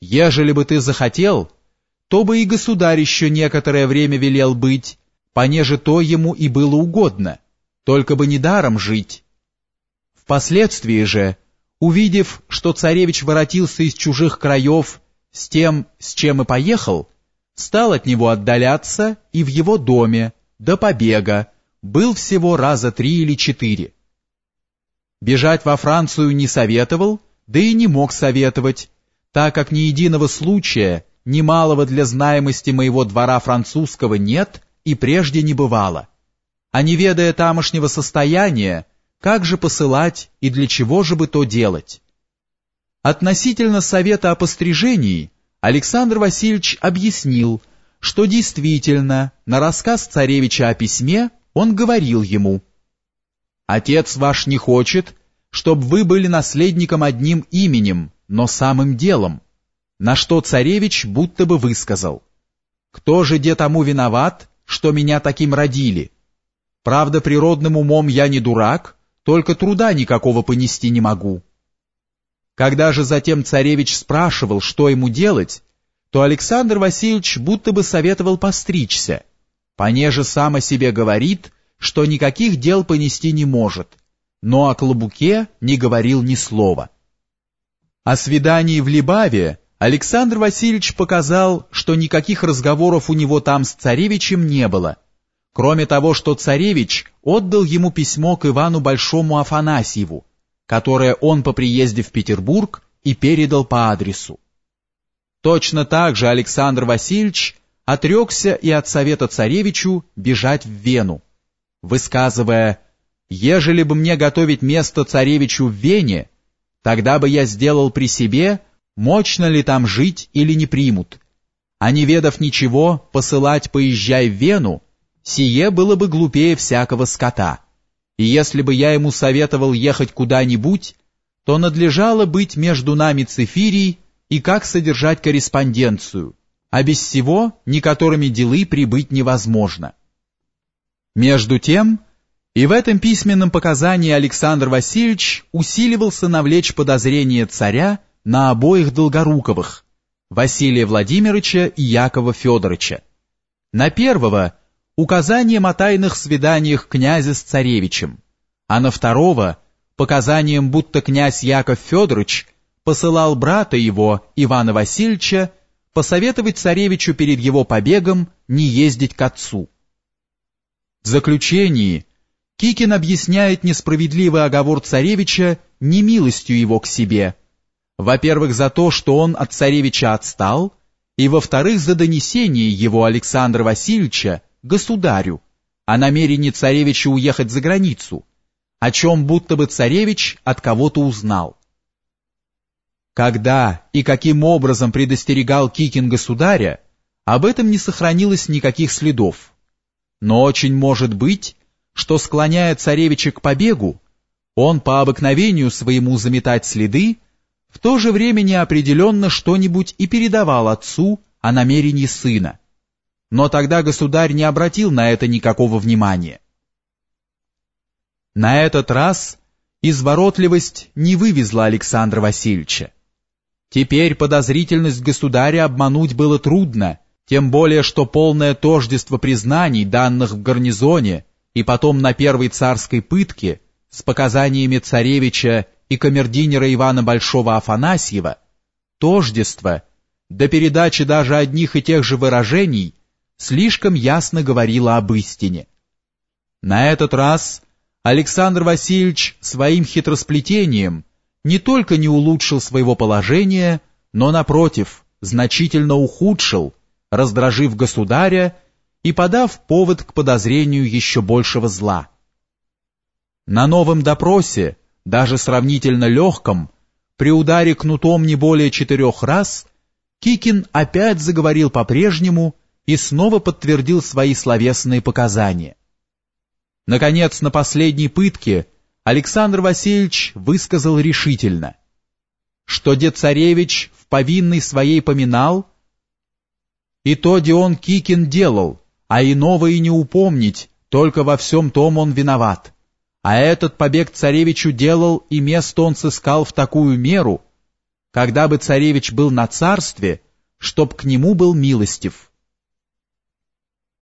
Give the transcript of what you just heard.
Ежели бы ты захотел, то бы и государь еще некоторое время велел быть, понеже то ему и было угодно, только бы не даром жить. Впоследствии же, увидев, что царевич воротился из чужих краев с тем, с чем и поехал, стал от него отдаляться и в его доме, до побега, был всего раза три или четыре. Бежать во Францию не советовал, да и не мог советовать, так как ни единого случая, ни малого для знаемости моего двора французского нет и прежде не бывало. А не ведая тамошнего состояния, как же посылать и для чего же бы то делать? Относительно совета о пострижении Александр Васильевич объяснил, что действительно на рассказ царевича о письме он говорил ему «Отец ваш не хочет, чтобы вы были наследником одним именем, но самым делом, на что царевич будто бы высказал. Кто же де тому виноват, что меня таким родили? Правда, природным умом я не дурак, только труда никакого понести не могу. Когда же затем царевич спрашивал, что ему делать, то Александр Васильевич будто бы советовал постричься, понеже сам о себе говорит, что никаких дел понести не может, но о клобуке не говорил ни слова. О свидании в Либаве Александр Васильевич показал, что никаких разговоров у него там с царевичем не было, кроме того, что царевич отдал ему письмо к Ивану Большому Афанасьеву, которое он по приезде в Петербург и передал по адресу. Точно так же Александр Васильевич отрекся и от совета царевичу бежать в Вену, высказывая «Ежели бы мне готовить место царевичу в Вене, Тогда бы я сделал при себе, мощно ли там жить или не примут. А не ведав ничего, посылать «поезжай в Вену», сие было бы глупее всякого скота. И если бы я ему советовал ехать куда-нибудь, то надлежало быть между нами цифирий и как содержать корреспонденцию, а без всего никоторыми делы прибыть невозможно. Между тем, и в этом письменном показании Александр Васильевич усиливался навлечь подозрение царя на обоих Долгоруковых, Василия Владимировича и Якова Федоровича. На первого – указанием о тайных свиданиях князя с царевичем, а на второго – показанием, будто князь Яков Федорович посылал брата его, Ивана Васильевича, посоветовать царевичу перед его побегом не ездить к отцу. В заключении – Кикин объясняет несправедливый оговор царевича немилостью его к себе. Во-первых, за то, что он от царевича отстал, и во-вторых, за донесение его Александра Васильевича государю о намерении царевича уехать за границу, о чем будто бы царевич от кого-то узнал. Когда и каким образом предостерегал Кикин государя, об этом не сохранилось никаких следов. Но очень может быть, что, склоняя царевича к побегу, он по обыкновению своему заметать следы, в то же время неопределенно что-нибудь и передавал отцу о намерении сына. Но тогда государь не обратил на это никакого внимания. На этот раз изворотливость не вывезла Александра Васильевича. Теперь подозрительность государя обмануть было трудно, тем более что полное тождество признаний, данных в гарнизоне, и потом на первой царской пытке с показаниями царевича и камердинера Ивана Большого Афанасьева, тождество, до передачи даже одних и тех же выражений, слишком ясно говорило об истине. На этот раз Александр Васильевич своим хитросплетением не только не улучшил своего положения, но, напротив, значительно ухудшил, раздражив государя и подав повод к подозрению еще большего зла. На новом допросе, даже сравнительно легком, при ударе кнутом не более четырех раз, Кикин опять заговорил по-прежнему и снова подтвердил свои словесные показания. Наконец, на последней пытке Александр Васильевич высказал решительно, что дед царевич в повинной своей поминал, и то Дион Кикин делал, а иного и не упомнить, только во всем том он виноват. А этот побег царевичу делал, и место он сыскал в такую меру, когда бы царевич был на царстве, чтоб к нему был милостив.